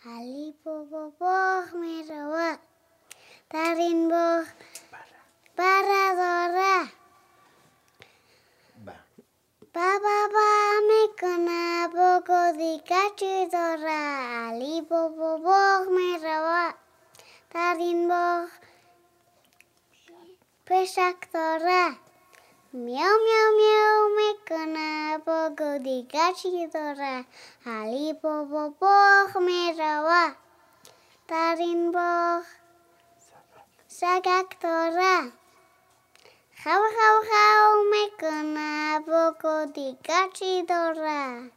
Ali bobo bog merawa. Tarin bog paradora. Va. Baba ba me kona bogo di dora. Ali bobo bog merawa. Tarin bog pesak dora. Miau miau miau me kona bogo di dora. Ali bobo bog merawa. در این باغ سگک داره خو خو خو میکنه بگو دیگه چی داره